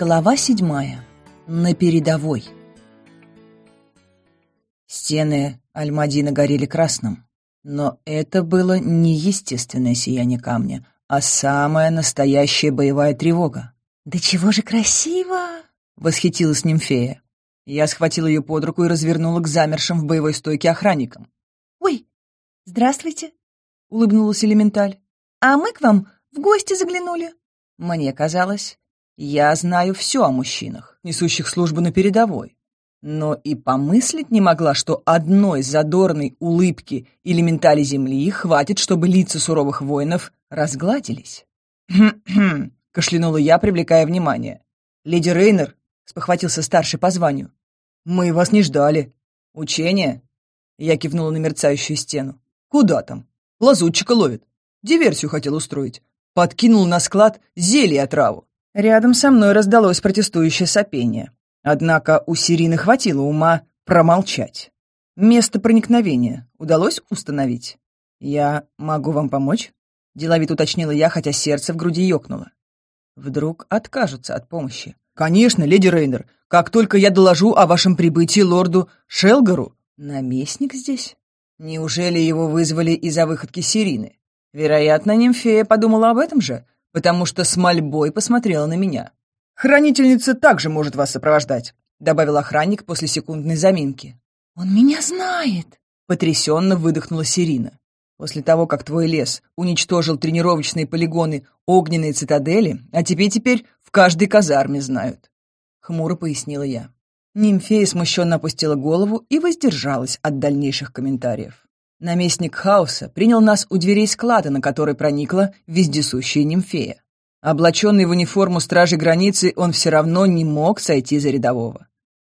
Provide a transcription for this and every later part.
Глава седьмая. На передовой. Стены Альмадина горели красным, но это было не естественное сияние камня, а самая настоящая боевая тревога. «Да чего же красиво!» — восхитилась нимфея. Я схватил ее под руку и развернула к замершим в боевой стойке охранникам. «Ой, здравствуйте!» — улыбнулась элементаль. «А мы к вам в гости заглянули!» Мне казалось, я знаю все о мужчинах, несущих службу на передовой. Но и помыслить не могла, что одной задорной улыбки элементали земли хватит, чтобы лица суровых воинов разгладились. «Хм-хм», — кашлянула я, привлекая внимание. «Леди Рейнер», — спохватился старший по званию. «Мы вас не ждали. Учение?» Я кивнула на мерцающую стену. «Куда там? Лазутчика ловит. Диверсию хотел устроить. Подкинул на склад зелье отраву. Рядом со мной раздалось протестующее сопение. Однако у Сирины хватило ума промолчать. Место проникновения удалось установить? «Я могу вам помочь?» — деловито уточнила я, хотя сердце в груди ёкнуло. Вдруг откажутся от помощи. «Конечно, леди Рейнер, как только я доложу о вашем прибытии лорду Шелгару...» «Наместник здесь?» Неужели его вызвали из-за выходки Сирины? Вероятно, нимфея подумала об этом же, потому что с мольбой посмотрела на меня. «Хранительница также может вас сопровождать», — добавил охранник после секундной заминки. «Он меня знает!» — потрясенно выдохнула Сирина. «После того, как твой лес уничтожил тренировочные полигоны огненной цитадели, а тебе теперь в каждой казарме знают», — хмуро пояснила я. Нимфея смущенно опустила голову и воздержалась от дальнейших комментариев. Наместник хаоса принял нас у дверей склада, на который проникла вездесущая нимфея. Облаченный в униформу стражи границы, он все равно не мог сойти за рядового.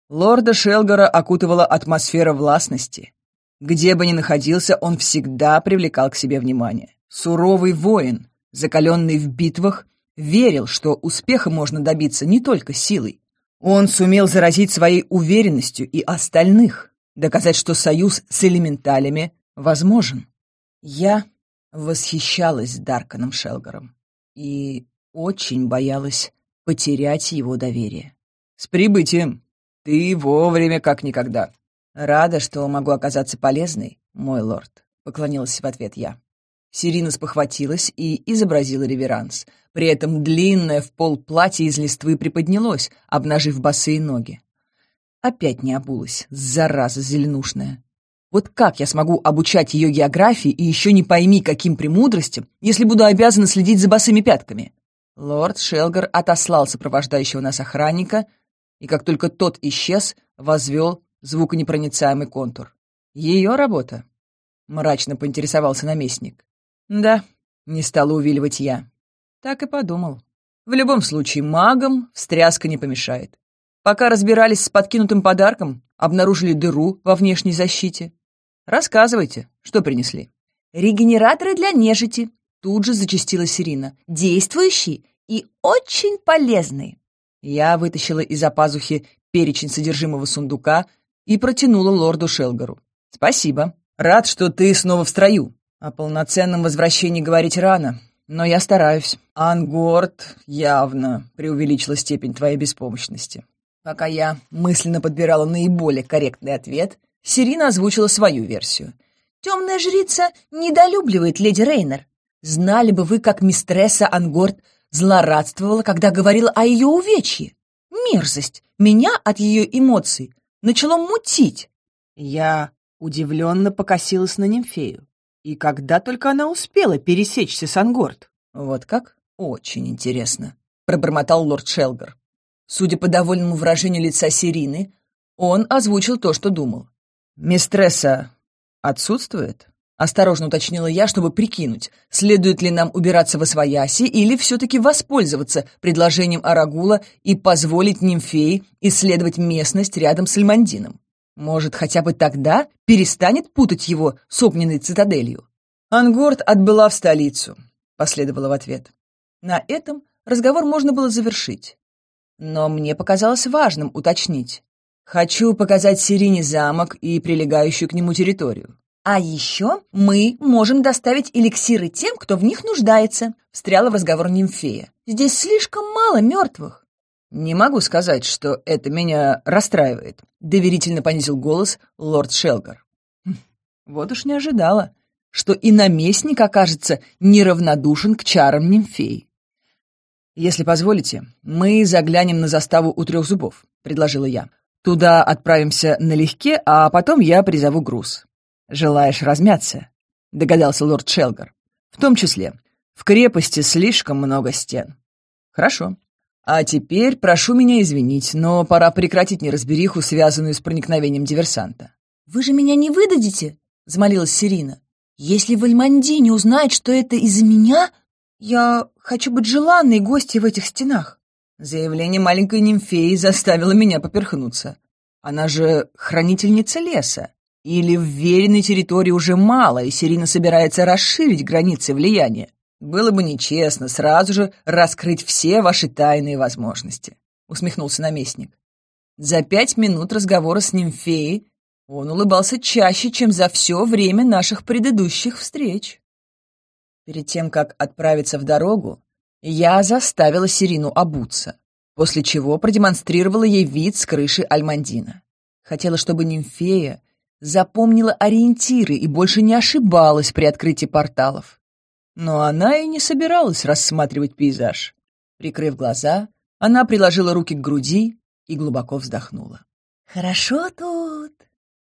Лорда Шелгора окутывала атмосфера властности. Где бы ни находился, он всегда привлекал к себе внимание. Суровый воин, закаленный в битвах, верил, что успеха можно добиться не только силой. Он сумел заразить своей уверенностью и остальных, доказать, что союз с элементалями возможен. Я восхищалась Дарканом Шелгором и очень боялась потерять его доверие. «С прибытием! Ты вовремя как никогда!» «Рада, что могу оказаться полезной, мой лорд», — поклонилась в ответ я. Сирина спохватилась и изобразила реверанс. При этом длинное в пол платье из листвы приподнялось, обнажив босые ноги. Опять не обулась, зараза зеленушная. Вот как я смогу обучать ее географии и еще не пойми, каким премудростям, если буду обязана следить за босыми пятками? Лорд Шелгар отослал сопровождающего нас охранника, и как только тот исчез, возвел звуконепроницаемый контур. Ее работа? Мрачно поинтересовался наместник. Да, не стала увиливать я. Так и подумал. В любом случае, магам встряска не помешает. Пока разбирались с подкинутым подарком, обнаружили дыру во внешней защите. Рассказывайте, что принесли. Регенераторы для нежити. Тут же зачастила Сирина. Действующие и очень полезные. Я вытащила из-за пазухи перечень содержимого сундука и протянула лорду Шелгару. Спасибо. Рад, что ты снова в строю. О полноценном возвращении говорить рано, но я стараюсь. Ангорд явно преувеличила степень твоей беспомощности. Пока я мысленно подбирала наиболее корректный ответ, Сирина озвучила свою версию. «Темная жрица недолюбливает леди Рейнер. Знали бы вы, как мистресса Ангорд злорадствовала, когда говорила о ее увечье. Мерзость! Меня от ее эмоций начало мутить!» Я удивленно покосилась на Нимфею, И когда только она успела пересечься с Ангорд? «Вот как? Очень интересно», — пробормотал лорд Шелгар. Судя по довольному выражению лица Сирины, он озвучил то, что думал. «Мистресса отсутствует?» — осторожно уточнила я, чтобы прикинуть, следует ли нам убираться во свояси или все-таки воспользоваться предложением Арагула и позволить нимфеи исследовать местность рядом с Альмандином. Может, хотя бы тогда перестанет путать его с огненной цитаделью? «Ангорд отбыла в столицу», — Последовала в ответ. На этом разговор можно было завершить. Но мне показалось важным уточнить. Хочу показать Сирине замок и прилегающую к нему территорию». «А еще мы можем доставить эликсиры тем, кто в них нуждается», — встряла в разговор нимфея. «Здесь слишком мало мертвых». «Не могу сказать, что это меня расстраивает», — доверительно понизил голос лорд Шелгар. Хм, вот уж не ожидала, что и наместник окажется неравнодушен к чарам нимфей. «Если позволите, мы заглянем на заставу у трех зубов», — предложила я. Туда отправимся налегке, а потом я призову груз. Желаешь размяться?» — догадался лорд Шелгар. «В том числе. В крепости слишком много стен». «Хорошо. А теперь прошу меня извинить, но пора прекратить неразбериху, связанную с проникновением диверсанта». «Вы же меня не выдадите?» — взмолилась Сирина. «Если Вальманди не узнает, что это из-за меня, я хочу быть желанной гостьей в этих стенах». Заявление маленькой нимфеи заставило меня поперхнуться. Она же хранительница леса. Или в веренной территории уже мало, и Сирина собирается расширить границы влияния. Было бы нечестно сразу же раскрыть все ваши тайные возможности», — усмехнулся наместник. За пять минут разговора с нимфеей он улыбался чаще, чем за все время наших предыдущих встреч. Перед тем, как отправиться в дорогу, я заставила Сирину обуться, после чего продемонстрировала ей вид с крыши Альмандина. Хотела, чтобы нимфея запомнила ориентиры и больше не ошибалась при открытии порталов. Но она и не собиралась рассматривать пейзаж. Прикрыв глаза, она приложила руки к груди и глубоко вздохнула. «Хорошо тут.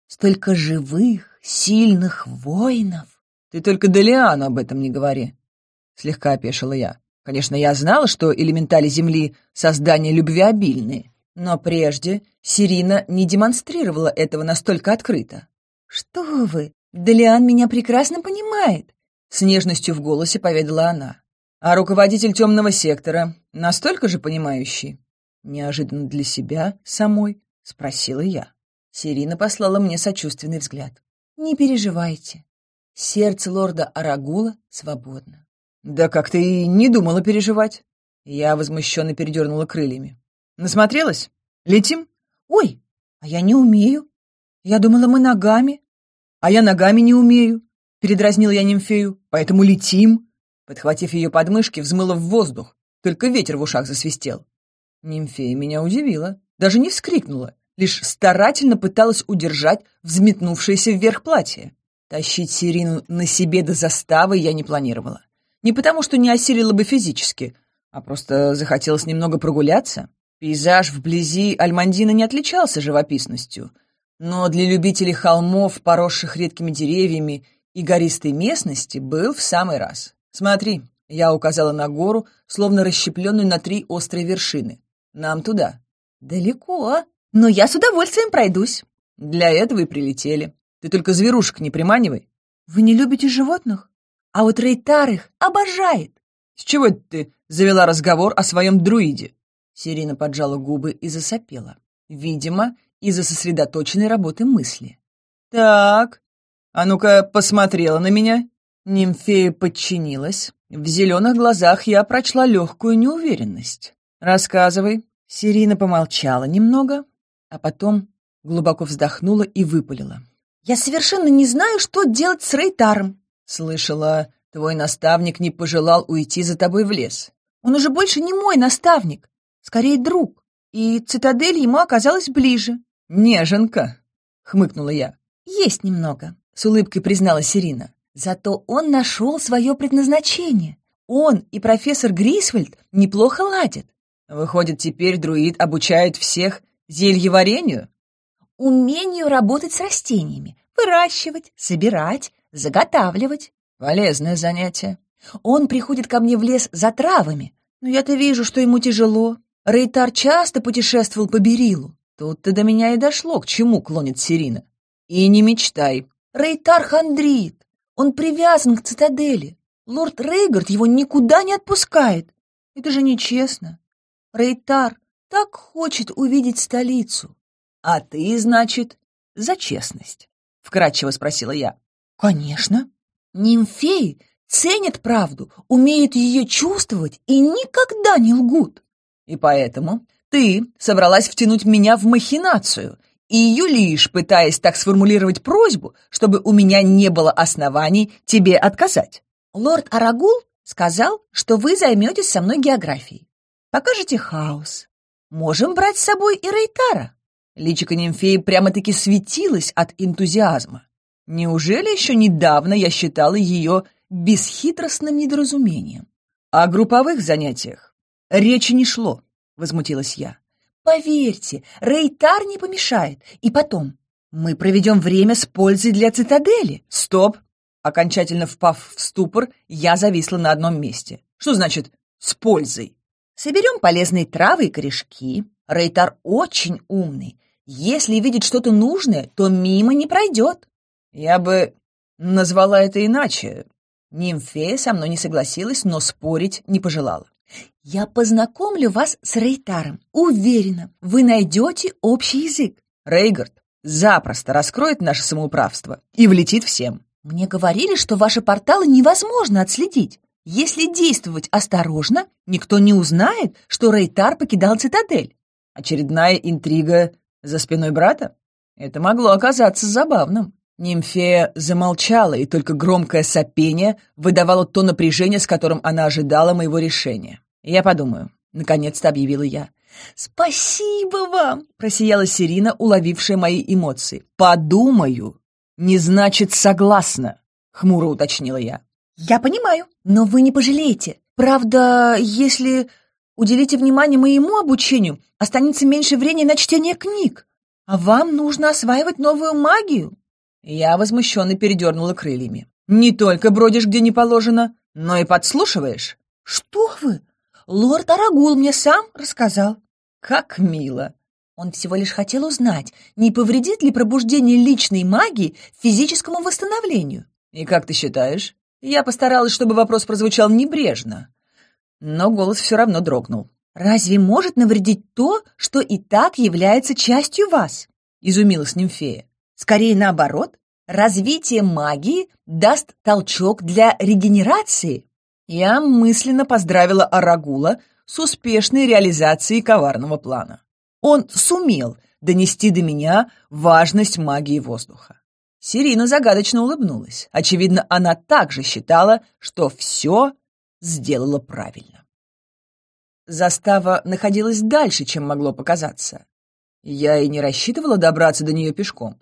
Столько живых, сильных воинов!» «Ты только Делиану об этом не говори», — слегка опешила я. Конечно, я знала, что элементали Земли — создания любвеобильные, но прежде Сирина не демонстрировала этого настолько открыто. «Что вы! Далиан меня прекрасно понимает!» — с нежностью в голосе поведала она. «А руководитель темного сектора настолько же понимающий?» Неожиданно для себя самой спросила я. Сирина послала мне сочувственный взгляд. «Не переживайте. Сердце лорда Арагула свободно. «Да как ты и не думала переживать». Я возмущенно передернула крыльями. «Насмотрелась? Летим?» «Ой, а я не умею. Я думала, мы ногами». «А я ногами не умею», — передразнил я нимфею. «Поэтому летим». Подхватив ее подмышки, взмыла в воздух. Только ветер в ушах засвистел. Нимфея меня удивила. Даже не вскрикнула. Лишь старательно пыталась удержать взметнувшееся вверх платье. Тащить Сирину на себе до заставы я не планировала. Не потому, что не осилила бы физически, а просто захотелось немного прогуляться. Пейзаж вблизи Альмандина не отличался живописностью, но для любителей холмов, поросших редкими деревьями и гористой местности, был в самый раз. «Смотри», — я указала на гору, словно расщепленную на три острые вершины. «Нам туда». «Далеко, а? но я с удовольствием пройдусь». «Для этого и прилетели. Ты только зверушек не приманивай». «Вы не любите животных?» А вот Рейтар их обожает. С чего это ты завела разговор о своем друиде? Сирина поджала губы и засопела. Видимо, из-за сосредоточенной работы мысли. Так, а ну-ка посмотрела на меня. Нимфея подчинилась. В зеленых глазах я прочла легкую неуверенность. Рассказывай. Сирина помолчала немного, а потом глубоко вздохнула и выпалила. Я совершенно не знаю, что делать с Рейтаром. «Слышала, твой наставник не пожелал уйти за тобой в лес». «Он уже больше не мой наставник, скорее друг, и цитадель ему оказалась ближе». «Неженка», — хмыкнула я. «Есть немного», — с улыбкой призналась Ирина. «Зато он нашел свое предназначение. Он и профессор Грисвальд неплохо ладят». «Выходит, теперь друид обучает всех зельеварению?» «Умению работать с растениями, выращивать, собирать, Заготавливать. Полезное занятие. Он приходит ко мне в лес за травами. Но я-то вижу, что ему тяжело. Рейтар часто путешествовал по Берилу. Тут-то до меня и дошло, к чему клонит Сирина. И не мечтай. Рейтар хандрит. Он привязан к цитадели. Лорд Рейгард его никуда не отпускает. Это же нечестно. Рейтар так хочет увидеть столицу. А ты, значит, за честность? Вкратчиво спросила я. Конечно. Нимфеи ценят правду, умеют ее чувствовать и никогда не лгут. И поэтому ты собралась втянуть меня в махинацию и юлишь, пытаясь так сформулировать просьбу, чтобы у меня не было оснований тебе отказать. Лорд Арагул сказал, что вы займетесь со мной географией. Покажете хаос. Можем брать с собой и Рейтара. Личико нимфеи прямо-таки светилось от энтузиазма. Неужели еще недавно я считала ее бесхитростным недоразумением? О групповых занятиях речи не шло, возмутилась я. Поверьте, Рейтар не помешает. И потом, мы проведем время с пользой для цитадели. Стоп! Окончательно впав в ступор, я зависла на одном месте. Что значит «с пользой»? Соберем полезные травы и корешки. Рейтар очень умный. Если видит что-то нужное, то мимо не пройдет. Я бы назвала это иначе. Нимфея со мной не согласилась, но спорить не пожелала. «Я познакомлю вас с Рейтаром. Уверена, вы найдете общий язык». Рейгард запросто раскроет наше самоуправство и влетит всем. «Мне говорили, что ваши порталы невозможно отследить. Если действовать осторожно, никто не узнает, что Рейтар покидал цитадель». Очередная интрига за спиной брата? Это могло оказаться забавным. Нимфея замолчала, и только громкое сопение выдавало то напряжение, с которым она ожидала моего решения. «Я подумаю», — наконец-то объявила я. «Спасибо вам!» — просияла Сирина, уловившая мои эмоции. «Подумаю!» «Не значит согласна!» — хмуро уточнила я. «Я понимаю, но вы не пожалеете. Правда, если уделите внимание моему обучению, останется меньше времени на чтение книг, а вам нужно осваивать новую магию». Я возмущенно передернула крыльями. «Не только бродишь, где не положено, но и подслушиваешь». «Что вы? Лорд Арагул мне сам рассказал». «Как мило!» Он всего лишь хотел узнать, не повредит ли пробуждение личной магии физическому восстановлению. «И как ты считаешь?» Я постаралась, чтобы вопрос прозвучал небрежно. Но голос все равно дрогнул. «Разве может навредить то, что и так является частью вас?» — изумилась нимфея. Скорее наоборот, развитие магии даст толчок для регенерации. Я мысленно поздравила Арагула с успешной реализацией коварного плана. Он сумел донести до меня важность магии воздуха. Сирина загадочно улыбнулась. Очевидно, она также считала, что все сделала правильно. Застава находилась дальше, чем могло показаться. Я и не рассчитывала добраться до нее пешком.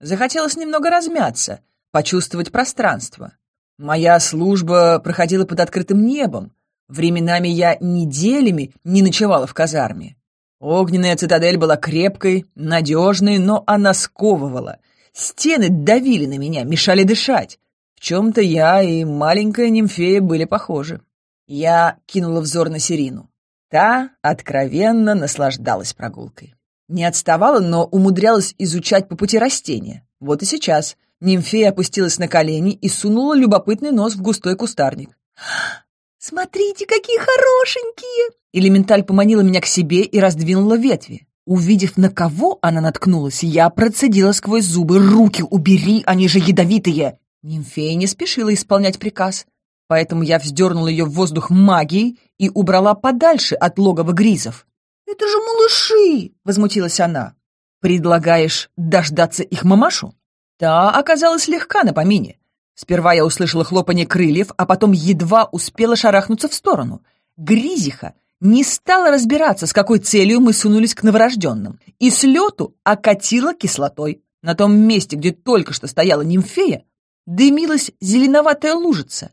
Захотелось немного размяться, почувствовать пространство. Моя служба проходила под открытым небом. Временами я неделями не ночевала в казарме. Огненная цитадель была крепкой, надежной, но она сковывала. Стены давили на меня, мешали дышать. В чем-то я и маленькая нимфея были похожи. Я кинула взор на Сирину. Та откровенно наслаждалась прогулкой. Не отставала, но умудрялась изучать по пути растения. Вот и сейчас. Нимфея опустилась на колени и сунула любопытный нос в густой кустарник. «А, «Смотрите, какие хорошенькие!» Элементаль поманила меня к себе и раздвинула ветви. Увидев, на кого она наткнулась, я процедила сквозь зубы. «Руки убери, они же ядовитые!» Нимфея не спешила исполнять приказ, поэтому я вздернула ее в воздух магией и убрала подальше от логова гризов. «Это же малыши!» — возмутилась она. «Предлагаешь дождаться их мамашу?» Та оказалась легка на помине. Сперва я услышала хлопанье крыльев, а потом едва успела шарахнуться в сторону. Гризиха не стала разбираться, с какой целью мы сунулись к новорожденным, и слету окатила кислотой. На том месте, где только что стояла нимфея, дымилась зеленоватая лужица.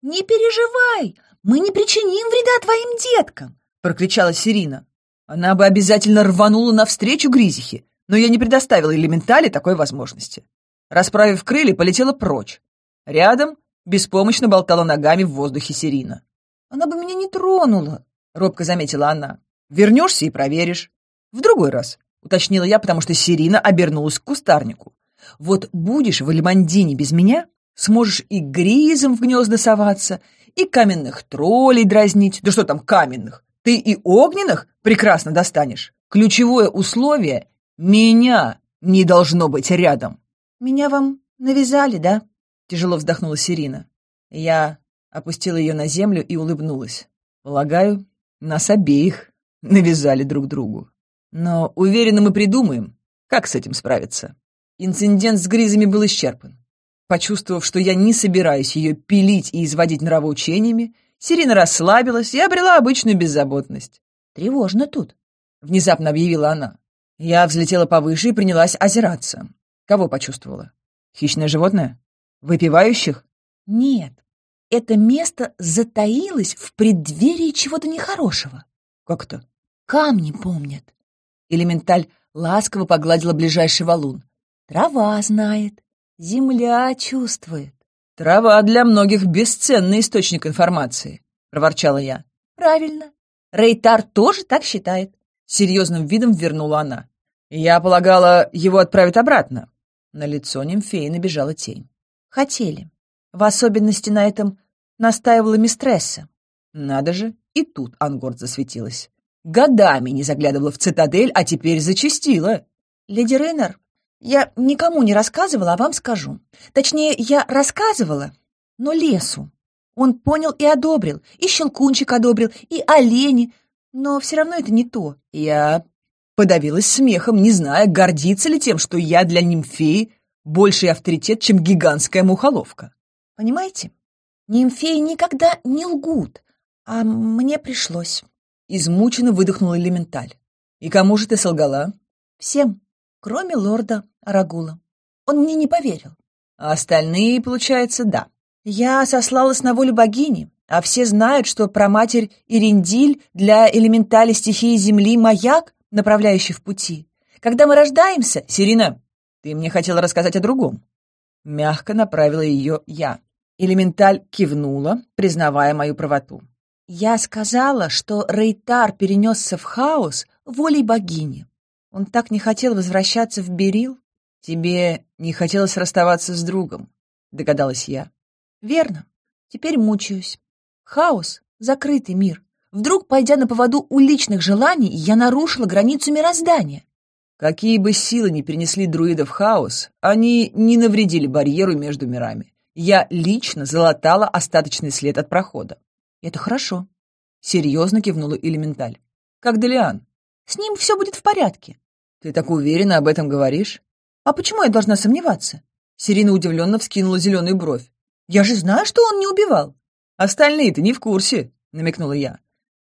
«Не переживай, мы не причиним вреда твоим деткам!» — прокричала Сирина. Она бы обязательно рванула навстречу Гризихе, но я не предоставила элементали такой возможности. Расправив крылья, полетела прочь. Рядом беспомощно болтала ногами в воздухе Серина. «Она бы меня не тронула», — робко заметила она. «Вернешься и проверишь». «В другой раз», — уточнила я, потому что Серина обернулась к кустарнику. «Вот будешь в Альмандине без меня, сможешь и гризом в гнезда соваться, и каменных троллей дразнить. Да что там каменных? Ты и огненных прекрасно достанешь. Ключевое условие — меня не должно быть рядом. «Меня вам навязали, да?» — тяжело вздохнула Сирина. Я опустила ее на землю и улыбнулась. Полагаю, нас обеих навязали друг другу. Но уверенно мы придумаем, как с этим справиться. Инцидент с гризами был исчерпан. Почувствовав, что я не собираюсь ее пилить и изводить нравоучениями, Сирина расслабилась и обрела обычную беззаботность. Тревожно тут. Внезапно объявила она. Я взлетела повыше и принялась озираться. Кого почувствовала? Хищное животное? Выпивающих? Нет. Это место затаилось в преддверии чего-то нехорошего. Как то Камни помнят. Элементаль ласково погладила ближайший валун. Трава знает, земля чувствует. «Трава для многих бесценный источник информации», — проворчала я. «Правильно. Рейтар тоже так считает», — серьезным видом вернула она. «Я полагала, его отправят обратно». На лицо Нимфеи набежала тень. «Хотели. В особенности на этом настаивала мистресса». Надо же, и тут Ангорд засветилась. Годами не заглядывала в цитадель, а теперь зачастила. «Леди Рейнер, я никому не рассказывала, а вам скажу. Точнее, я рассказывала, но лесу. Он понял и одобрил, и щелкунчик одобрил, и олени, но все равно это не то. Я подавилась смехом, не зная, гордиться ли тем, что я для нимфеи больший авторитет, чем гигантская мухоловка. Понимаете? Нимфеи никогда не лгут, а мне пришлось. Измученно выдохнул элементаль. И кому же ты солгала? Всем, кроме лорда Арагула. Он мне не поверил. А остальные, получается, да. Я сослалась на волю богини, а все знают, что про матерь Ириндиль для элементали стихии Земли маяк, направляющий в пути. Когда мы рождаемся... Сирина, ты мне хотела рассказать о другом. Мягко направила ее я. Элементаль кивнула, признавая мою правоту. Я сказала, что Рейтар перенесся в хаос волей богини. Он так не хотел возвращаться в Берил. Тебе не хотелось расставаться с другом, догадалась я. Верно. Теперь мучаюсь. Хаос — закрытый мир. Вдруг, пойдя на поводу уличных желаний, я нарушила границу мироздания. Какие бы силы ни перенесли друидов хаос, они не навредили барьеру между мирами. Я лично залатала остаточный след от прохода. Это хорошо. Серьезно кивнула Элементаль. Как Делиан? С ним все будет в порядке. Ты так уверенно об этом говоришь? А почему я должна сомневаться? Сирина удивленно вскинула зеленую бровь. Я же знаю, что он не убивал. Остальные-то не в курсе, намекнула я.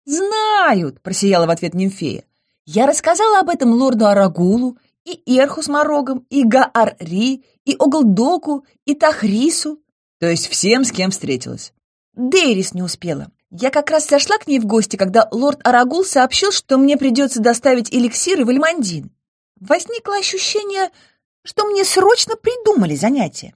Знают, просияла в ответ нимфея. Я рассказала об этом лорду Арагулу, и Эрху с Морогом, и Гаарри, и Оглдоку, и Тахрису. То есть всем, с кем встретилась. Дейрис не успела. Я как раз сошла к ней в гости, когда лорд Арагул сообщил, что мне придется доставить эликсиры в Эльмандин. Возникло ощущение, что мне срочно придумали занятие.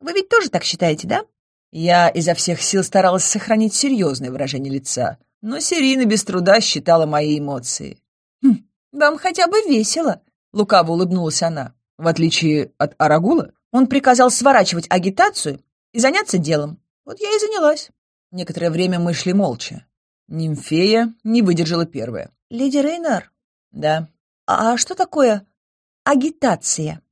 Вы ведь тоже так считаете, да?» Я изо всех сил старалась сохранить серьезное выражение лица, но Сирина без труда считала мои эмоции. «Хм, «Вам хотя бы весело», — лукаво улыбнулась она. В отличие от Арагула, он приказал сворачивать агитацию и заняться делом. Вот я и занялась. Некоторое время мы шли молча. Нимфея не выдержала первая. «Леди Рейнар?» «Да». «А что такое агитация?»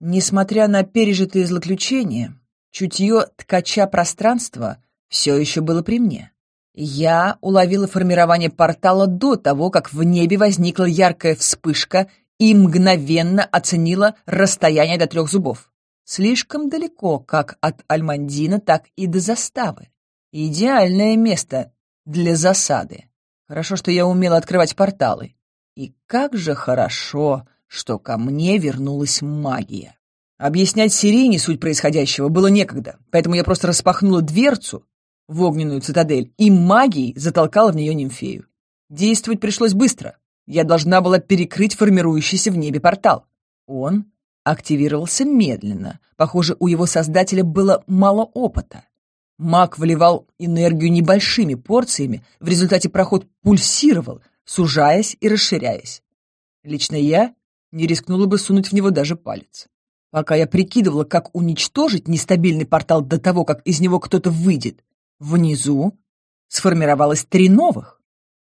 Несмотря на пережитые злоключения, чутье ткача пространства все еще было при мне. Я уловила формирование портала до того, как в небе возникла яркая вспышка и мгновенно оценила расстояние до трех зубов. Слишком далеко как от Альмандина, так и до заставы. Идеальное место для засады. Хорошо, что я умела открывать порталы. И как же хорошо, что ко мне вернулась магия. Объяснять Сирене суть происходящего было некогда, поэтому я просто распахнула дверцу в огненную цитадель и магией затолкала в нее нимфею. Действовать пришлось быстро. Я должна была перекрыть формирующийся в небе портал. Он активировался медленно. Похоже, у его создателя было мало опыта. Маг вливал энергию небольшими порциями, в результате проход пульсировал, сужаясь и расширяясь. Лично я не рискнула бы сунуть в него даже палец. Пока я прикидывала, как уничтожить нестабильный портал до того, как из него кто-то выйдет, внизу сформировалось три новых.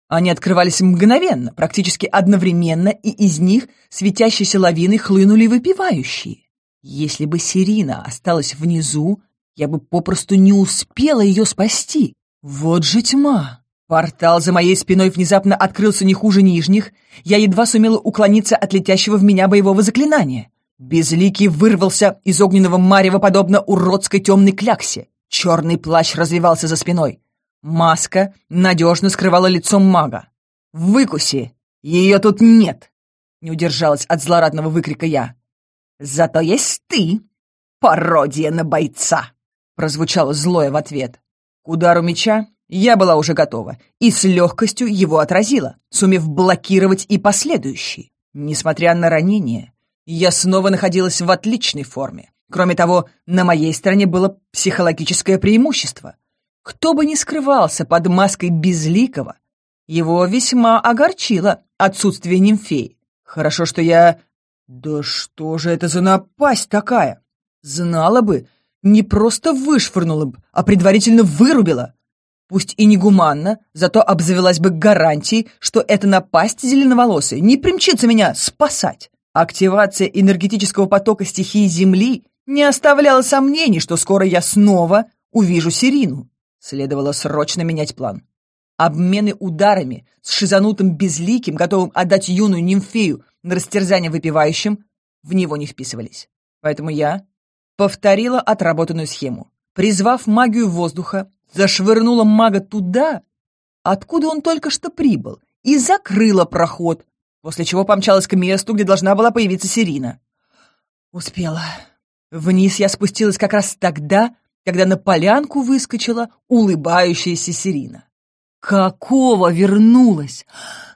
Они открывались мгновенно, практически одновременно, и из них светящейся лавиной хлынули выпивающие. Если бы Сирина осталась внизу, я бы попросту не успела ее спасти. Вот же тьма! Портал за моей спиной внезапно открылся не хуже нижних. Я едва сумела уклониться от летящего в меня боевого заклинания. Безликий вырвался из огненного марева, подобно уродской темной кляксе. Черный плащ развивался за спиной. Маска надежно скрывала лицо мага. «Выкуси! Ее тут нет!» Не удержалась от злорадного выкрика я. «Зато есть ты! Пародия на бойца!» Прозвучало злое в ответ. К удару меча я была уже готова и с легкостью его отразила, сумев блокировать и последующий. Несмотря на ранение, я снова находилась в отличной форме. Кроме того, на моей стороне было психологическое преимущество. Кто бы ни скрывался под маской безликого, его весьма огорчило отсутствие нимфей. Хорошо, что я... Да что же это за напасть такая? Знала бы, не просто вышвырнула бы, а предварительно вырубила. Пусть и негуманно, зато обзавелась бы гарантией, что эта напасть зеленоволосой не примчится меня спасать. Активация энергетического потока стихии Земли не оставляла сомнений, что скоро я снова увижу Сирину. Следовало срочно менять план. Обмены ударами с шизанутым безликим, готовым отдать юную нимфею на растерзание выпивающим, в него не вписывались. Поэтому я повторила отработанную схему. Призвав магию воздуха, зашвырнула мага туда, откуда он только что прибыл, и закрыла проход, после чего помчалась к месту, где должна была появиться Сирина. Успела. Вниз я спустилась как раз тогда, когда на полянку выскочила улыбающаяся Сирина. «Какого вернулась?»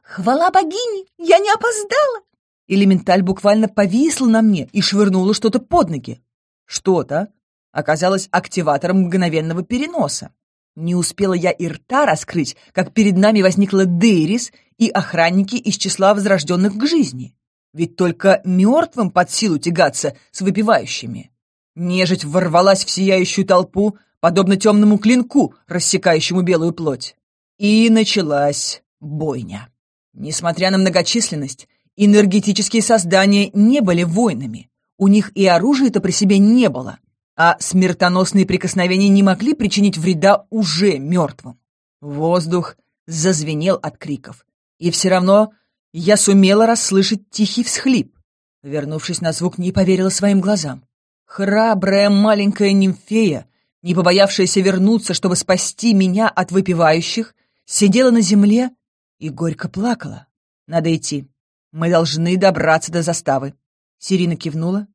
«Хвала богини, Я не опоздала!» Элементаль буквально повисла на мне и швырнула что-то под ноги. Что-то оказалось активатором мгновенного переноса. Не успела я и рта раскрыть, как перед нами возникла Дейрис и охранники из числа возрожденных к жизни. Ведь только мертвым под силу тягаться с выпивающими. Нежить ворвалась в сияющую толпу, подобно темному клинку, рассекающему белую плоть. И началась бойня. Несмотря на многочисленность, энергетические создания не были войнами. У них и оружия-то при себе не было — а смертоносные прикосновения не могли причинить вреда уже мертвым. Воздух зазвенел от криков, и все равно я сумела расслышать тихий всхлип. Вернувшись на звук, не поверила своим глазам. Храбрая маленькая нимфея, не побоявшаяся вернуться, чтобы спасти меня от выпивающих, сидела на земле и горько плакала. «Надо идти. Мы должны добраться до заставы». Сирина кивнула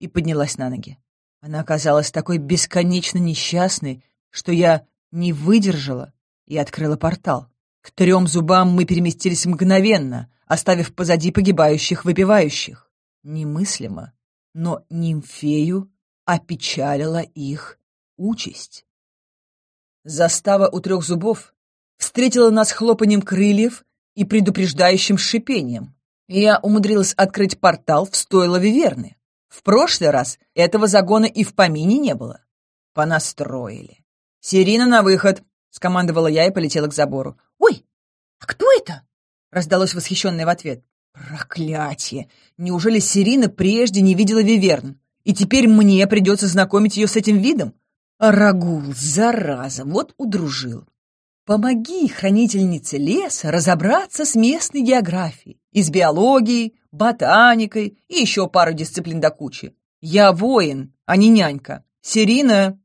и поднялась на ноги. Она оказалась такой бесконечно несчастной, что я не выдержала и открыла портал. К трем зубам мы переместились мгновенно, оставив позади погибающих выпивающих. Немыслимо, но нимфею опечалила их участь. Застава у трех зубов встретила нас хлопанием крыльев и предупреждающим шипением. Я умудрилась открыть портал в стойло Виверны. В прошлый раз этого загона и в помине не было. Понастроили. «Сирина на выход!» — скомандовала я и полетела к забору. «Ой, а кто это?» — раздалось восхищенное в ответ. «Проклятие! Неужели Сирина прежде не видела Виверн? И теперь мне придется знакомить ее с этим видом? Рагул, зараза, вот удружил. Помоги хранительнице леса разобраться с местной географией и с биологией, ботаникой и еще пару дисциплин до кучи. Я воин, а не нянька. Серина,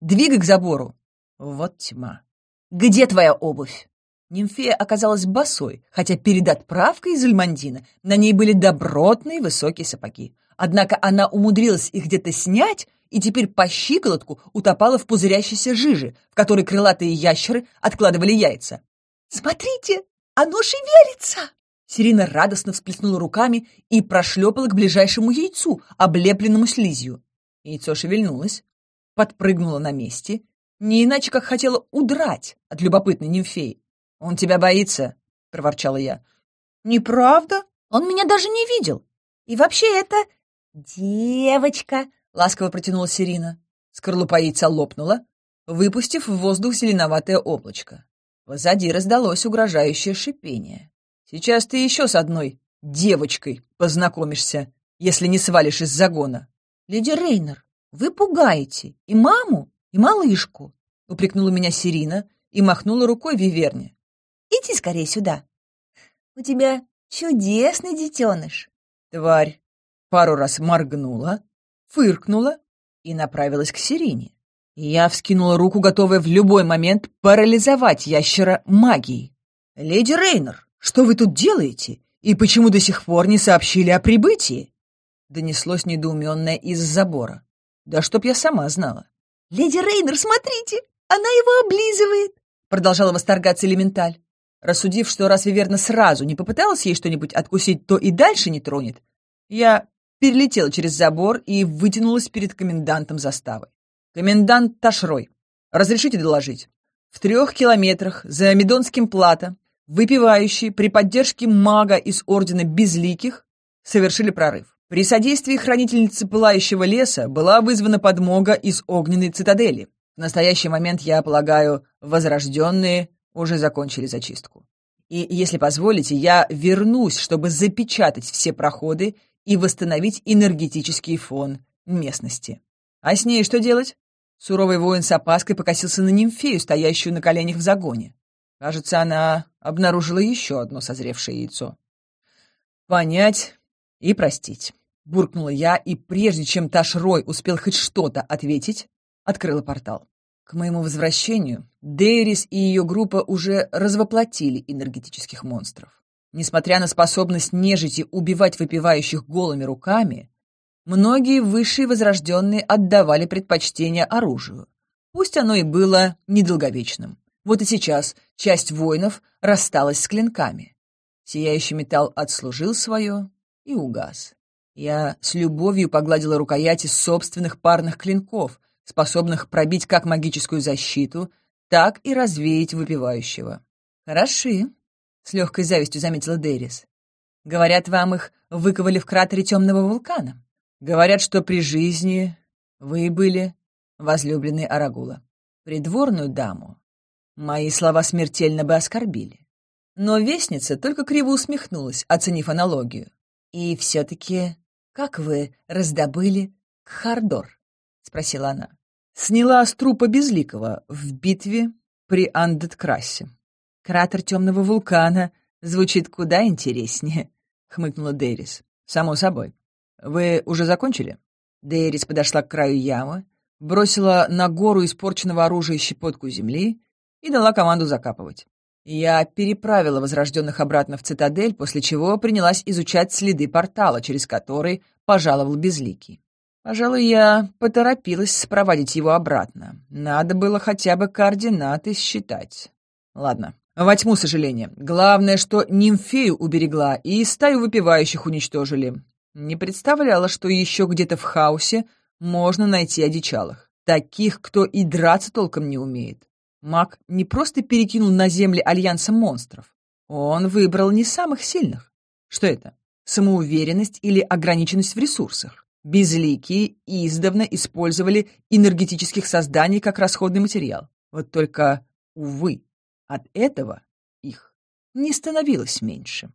двигай к забору. Вот тьма. Где твоя обувь? Нимфея оказалась босой, хотя перед отправкой из Альмандина на ней были добротные высокие сапоги. Однако она умудрилась их где-то снять и теперь по щиколотку утопала в пузырящейся жиже, в которой крылатые ящеры откладывали яйца. «Смотрите, оно шевелится!» Сирина радостно всплеснула руками и прошлепала к ближайшему яйцу, облепленному слизью. Яйцо шевельнулось, подпрыгнуло на месте, не иначе как хотела удрать от любопытной нимфеи. «Он тебя боится», — проворчала я. «Неправда? Он меня даже не видел. И вообще это...» «Девочка», — ласково протянула Сирина. Скорлупа яйца лопнула, выпустив в воздух зеленоватое облачко. Позади раздалось угрожающее шипение. Сейчас ты еще с одной девочкой познакомишься, если не свалишь из загона. Леди Рейнер, вы пугаете и маму, и малышку, упрекнула меня Сирина и махнула рукой Виверне. Иди скорее сюда. У тебя чудесный детеныш. Тварь пару раз моргнула, фыркнула и направилась к Сирине. Я вскинула руку, готовая в любой момент парализовать ящера магией. «Леди Рейнер, что вы тут делаете? И почему до сих пор не сообщили о прибытии?» Донеслось недоуменное из забора. «Да чтоб я сама знала». «Леди Рейнер, смотрите! Она его облизывает!» Продолжала восторгаться элементаль. Рассудив, что раз Виверна сразу не попыталась ей что-нибудь откусить, то и дальше не тронет, я перелетела через забор и вытянулась перед комендантом заставы. «Комендант Ташрой, разрешите доложить?» В трех километрах за Медонским плато выпивающие при поддержке мага из Ордена Безликих совершили прорыв. При содействии хранительницы Пылающего леса была вызвана подмога из Огненной цитадели. В настоящий момент, я полагаю, возрожденные уже закончили зачистку. И, если позволите, я вернусь, чтобы запечатать все проходы и восстановить энергетический фон местности. А с ней что делать? Суровый воин с опаской покосился на нимфею, стоящую на коленях в загоне. Кажется, она обнаружила еще одно созревшее яйцо. «Понять и простить», — буркнула я, и прежде чем Таш Рой успел хоть что-то ответить, открыла портал. К моему возвращению Дейрис и ее группа уже развоплотили энергетических монстров. Несмотря на способность нежити убивать выпивающих голыми руками, многие высшие возрожденные отдавали предпочтение оружию, пусть оно и было недолговечным. Вот и сейчас часть воинов рассталась с клинками. Сияющий металл отслужил свое и угас. Я с любовью погладила рукояти собственных парных клинков, способных пробить как магическую защиту, так и развеять выпивающего. «Хороши», — с легкой завистью заметила Дерис. «Говорят, вам их выковали в кратере темного вулкана. Говорят, что при жизни вы были возлюбленной Арагула. Придворную даму Мои слова смертельно бы оскорбили. Но вестница только криво усмехнулась, оценив аналогию. «И все-таки, как вы раздобыли Кхардор?» — спросила она. «Сняла с трупа Безликого в битве при Андеткрасе». «Кратер темного вулкана звучит куда интереснее», — хмыкнула Дерис. «Само собой. Вы уже закончили?» Дейрис подошла к краю ямы, бросила на гору испорченного оружия щепотку земли и дала команду закапывать. Я переправила возрожденных обратно в цитадель, после чего принялась изучать следы портала, через который пожаловал Безликий. Пожалуй, я поторопилась спровадить его обратно. Надо было хотя бы координаты считать. Ладно, во тьму сожаления. Главное, что нимфею уберегла и стаю выпивающих уничтожили. Не представляла, что еще где-то в хаосе можно найти одичалых. Таких, кто и драться толком не умеет. Маг не просто перекинул на земли альянса монстров. Он выбрал не самых сильных. Что это? Самоуверенность или ограниченность в ресурсах? Безликие издавна использовали энергетических созданий как расходный материал. Вот только, увы, от этого их не становилось меньше.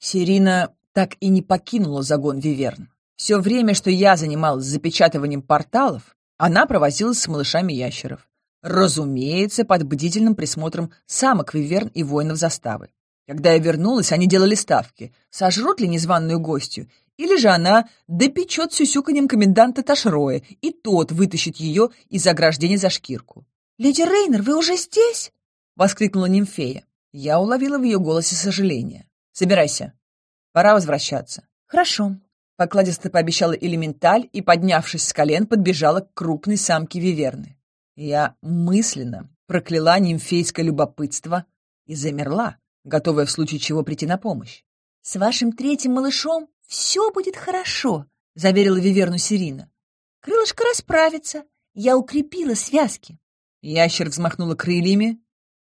Сирина так и не покинула загон Виверн. Все время, что я занималась запечатыванием порталов, она провозилась с малышами ящеров. Разумеется, под бдительным присмотром самок Виверн и воинов заставы. Когда я вернулась, они делали ставки, сожрут ли незваную гостью, или же она допечет сюсюканьем коменданта Ташроя, и тот вытащит ее из ограждения за шкирку. «Леди Рейнер, вы уже здесь?» — воскликнула нимфея. Я уловила в ее голосе сожаление. «Собирайся. Пора возвращаться». «Хорошо», — покладисто пообещала элементаль и, поднявшись с колен, подбежала к крупной самке Виверны. Я мысленно прокляла нимфейское любопытство и замерла, готовая в случае чего прийти на помощь. «С вашим третьим малышом все будет хорошо», — заверила Виверну Сирина. «Крылышко расправится. Я укрепила связки». Ящер взмахнула крыльями,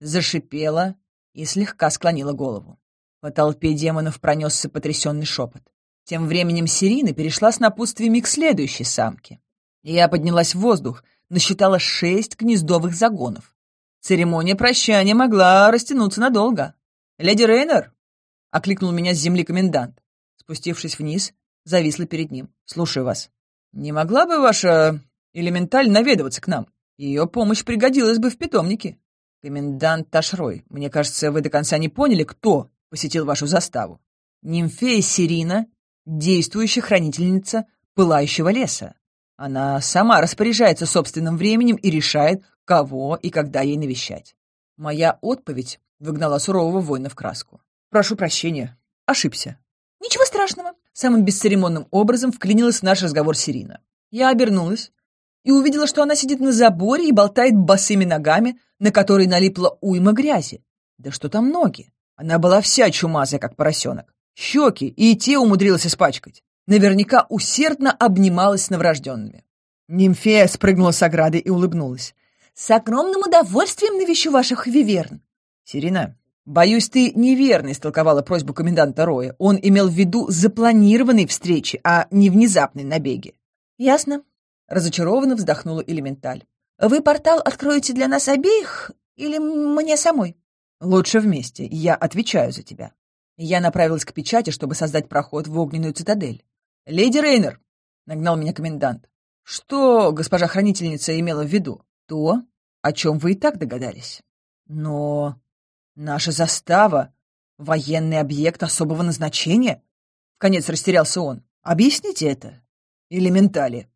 зашипела и слегка склонила голову. По толпе демонов пронесся потрясенный шепот. Тем временем Сирина перешла с напутствиями к следующей самке. Я поднялась в воздух — насчитала шесть гнездовых загонов. Церемония прощания могла растянуться надолго. «Леди Рейнер!» — окликнул меня с земли комендант. Спустившись вниз, зависла перед ним. «Слушаю вас. Не могла бы ваша элементаль наведываться к нам? Ее помощь пригодилась бы в питомнике». «Комендант Ташрой, мне кажется, вы до конца не поняли, кто посетил вашу заставу. Нимфея Сирина, действующая хранительница пылающего леса. Она сама распоряжается собственным временем и решает, кого и когда ей навещать. Моя отповедь выгнала сурового воина в краску. «Прошу прощения, ошибся». «Ничего страшного», — самым бесцеремонным образом вклинилась в наш разговор Сирина. Я обернулась и увидела, что она сидит на заборе и болтает босыми ногами, на которые налипла уйма грязи. Да что там ноги? Она была вся чумазая, как поросенок. Щеки и те умудрилась испачкать наверняка усердно обнималась с новорожденными. Нимфея спрыгнула с ограды и улыбнулась. «С огромным удовольствием навещу ваших виверн!» «Сирина, боюсь, ты неверно истолковала просьбу коменданта Роя. Он имел в виду запланированные встречи, а не внезапные набеги». «Ясно», — разочарованно вздохнула Элементаль. «Вы портал откроете для нас обеих или мне самой?» «Лучше вместе. Я отвечаю за тебя». Я направилась к печати, чтобы создать проход в огненную цитадель. «Леди Рейнер!» — нагнал меня комендант. «Что госпожа хранительница имела в виду?» «То, о чем вы и так догадались. Но наша застава — военный объект особого назначения?» — в конец растерялся он. «Объясните это, элементали!»